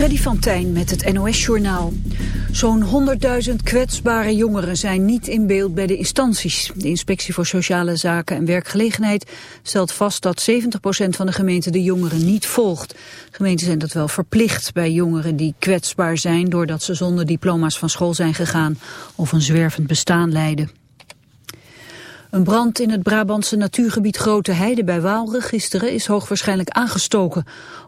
Freddy van Tijn met het NOS-journaal. Zo'n 100.000 kwetsbare jongeren zijn niet in beeld bij de instanties. De Inspectie voor Sociale Zaken en Werkgelegenheid stelt vast dat 70% van de gemeenten de jongeren niet volgt. Gemeenten zijn dat wel verplicht bij jongeren die kwetsbaar zijn... doordat ze zonder diploma's van school zijn gegaan of een zwervend bestaan leiden. Een brand in het Brabantse natuurgebied Grote Heide bij Waalre gisteren is hoogwaarschijnlijk aangestoken.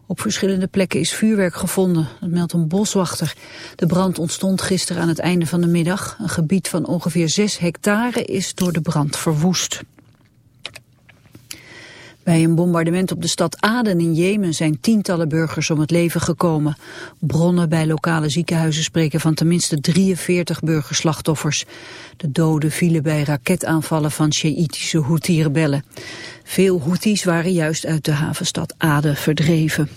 Op verschillende plekken is vuurwerk gevonden, dat meldt een boswachter. De brand ontstond gisteren aan het einde van de middag. Een gebied van ongeveer 6 hectare is door de brand verwoest. Bij een bombardement op de stad Aden in Jemen zijn tientallen burgers om het leven gekomen. Bronnen bij lokale ziekenhuizen spreken van tenminste 43 burgerslachtoffers. De doden vielen bij raketaanvallen van Sjaïtische Houthi-rebellen. Veel Houthis waren juist uit de havenstad Aden verdreven.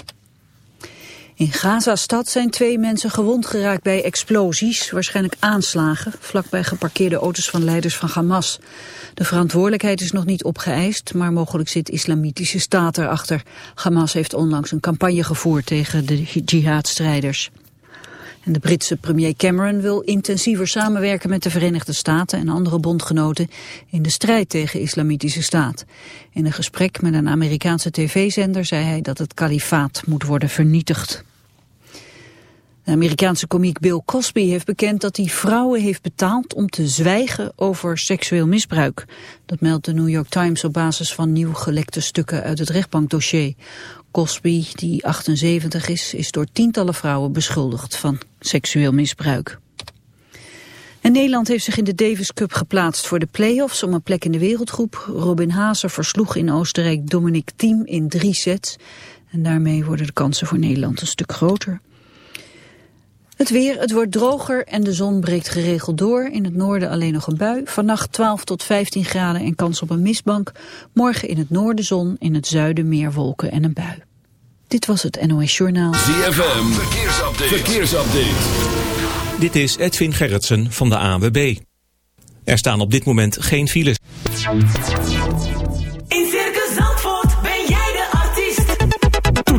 In Gaza-stad zijn twee mensen gewond geraakt bij explosies, waarschijnlijk aanslagen, vlakbij geparkeerde auto's van leiders van Hamas. De verantwoordelijkheid is nog niet opgeëist, maar mogelijk zit islamitische staat erachter. Hamas heeft onlangs een campagne gevoerd tegen de jihadstrijders. En de Britse premier Cameron wil intensiever samenwerken met de Verenigde Staten en andere bondgenoten in de strijd tegen islamitische staat. In een gesprek met een Amerikaanse tv-zender zei hij dat het kalifaat moet worden vernietigd. De Amerikaanse komiek Bill Cosby heeft bekend dat hij vrouwen heeft betaald om te zwijgen over seksueel misbruik. Dat meldt de New York Times op basis van nieuw gelekte stukken uit het rechtbankdossier. Cosby, die 78 is, is door tientallen vrouwen beschuldigd van seksueel misbruik. En Nederland heeft zich in de Davis Cup geplaatst voor de play-offs om een plek in de wereldgroep. Robin Haase versloeg in Oostenrijk Dominic Thiem in drie sets. En daarmee worden de kansen voor Nederland een stuk groter. Het weer, het wordt droger en de zon breekt geregeld door. In het noorden alleen nog een bui. Vannacht 12 tot 15 graden en kans op een mistbank. Morgen in het noorden zon, in het zuiden meer wolken en een bui. Dit was het NOS Journaal. ZFM, verkeersupdate. verkeersupdate. Dit is Edwin Gerritsen van de ANWB. Er staan op dit moment geen files.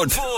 Zandvoort.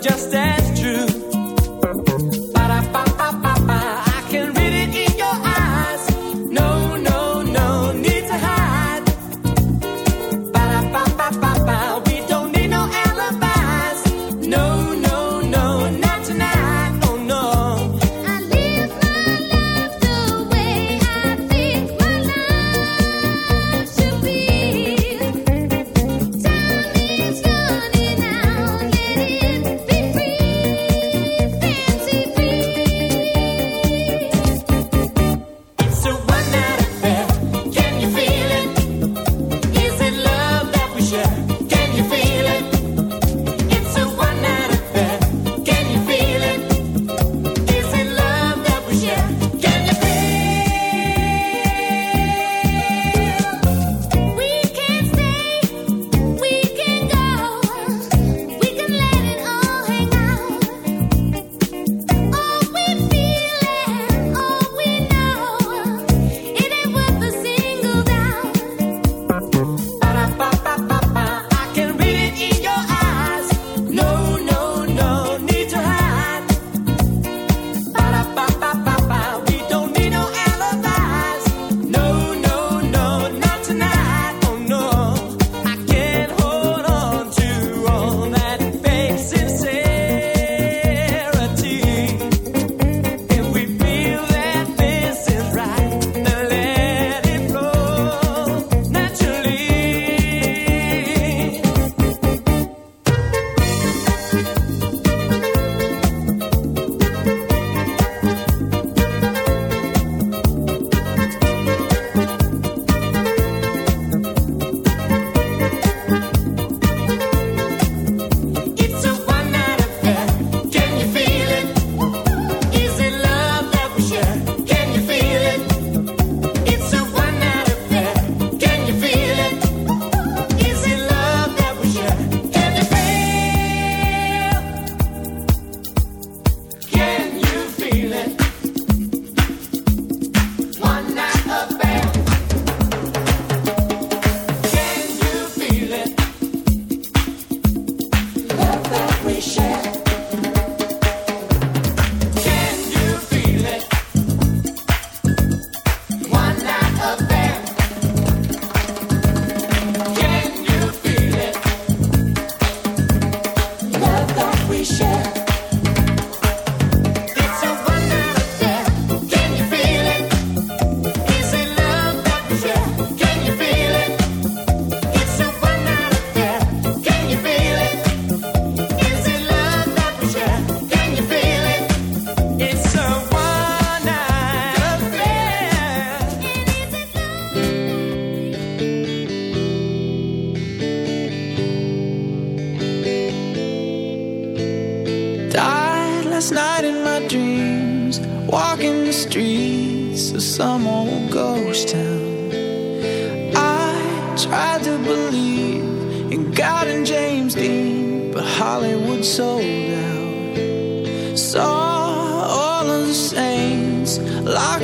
Just as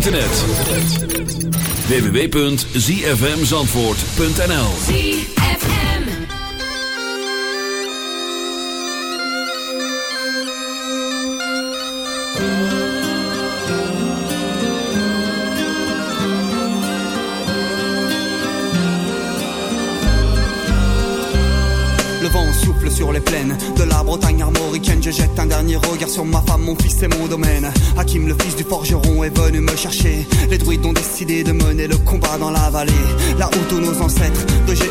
internet. www.zfmzandvoort.nl Le vent souffle sur les plaines de la Bretagne armoricaine. Je jette un dernier regard sur ma femme, mon fils et mon domaine. Le fils du forgeron, est venu me chercher. Les druides ont décidé de mener le combat dans la vallée. Là où tous nos ancêtres,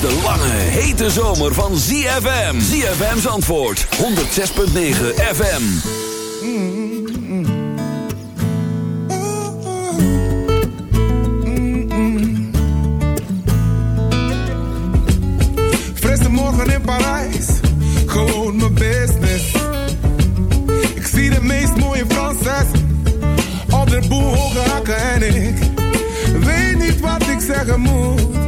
De lange, hete zomer van ZFM. ZFM's antwoord, 106.9 FM. Frisse morgen in Parijs, gewoon mijn business. Ik zie de meest mooie Franses op de boel hoge hakken en ik weet niet wat ik zeggen moet.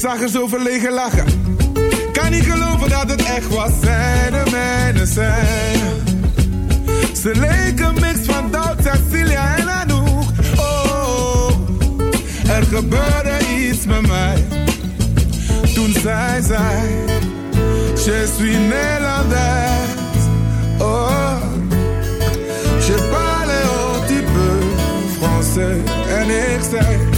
zag er zo verlegen lachen. Kan niet geloven dat het echt was. Zij de mijne zijn. Ze leken mix van Doubt, Cecilia en Anouk. Oh, er gebeurde iets met mij. Toen zij zei, je suis Nederlands. Oh, je parle un petit peu français. En ik zei,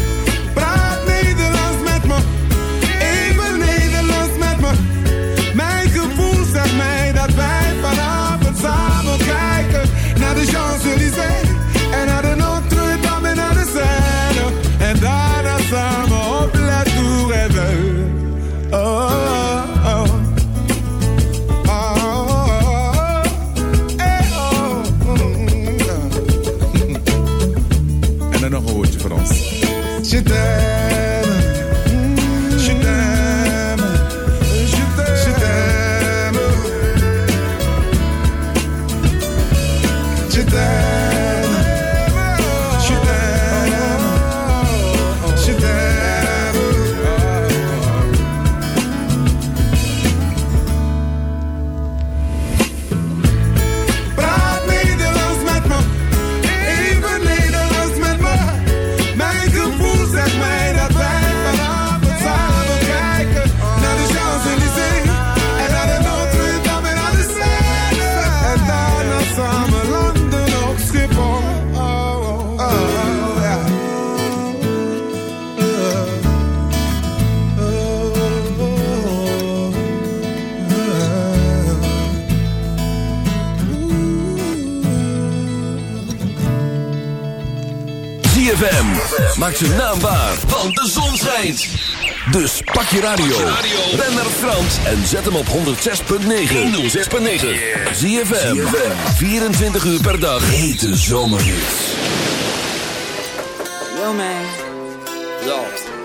Maak zijn naam waar, want de zon schijnt. Dus pak je radio. Ben naar Frans en zet hem op 106.9. 106.9. ZFM. 24 uur per dag. Hete zomerhits. Yo, man. Yo.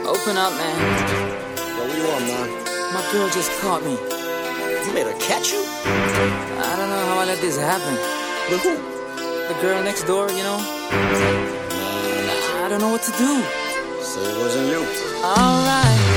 Open up, man. Yo, what you want, man? My girl just caught me. You made her catch you? I don't know how I let this happen. With who? The girl next door, you know? I don't know what to do. So it wasn't you. Alright.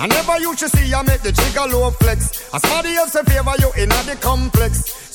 I never used to see I make the trigger low flex. As somebody else in favor you in the complex.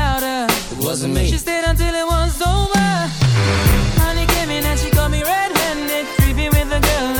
louder. It wasn't me. She stayed until it was over. Honey came in and she got me red-handed, creepy with the girl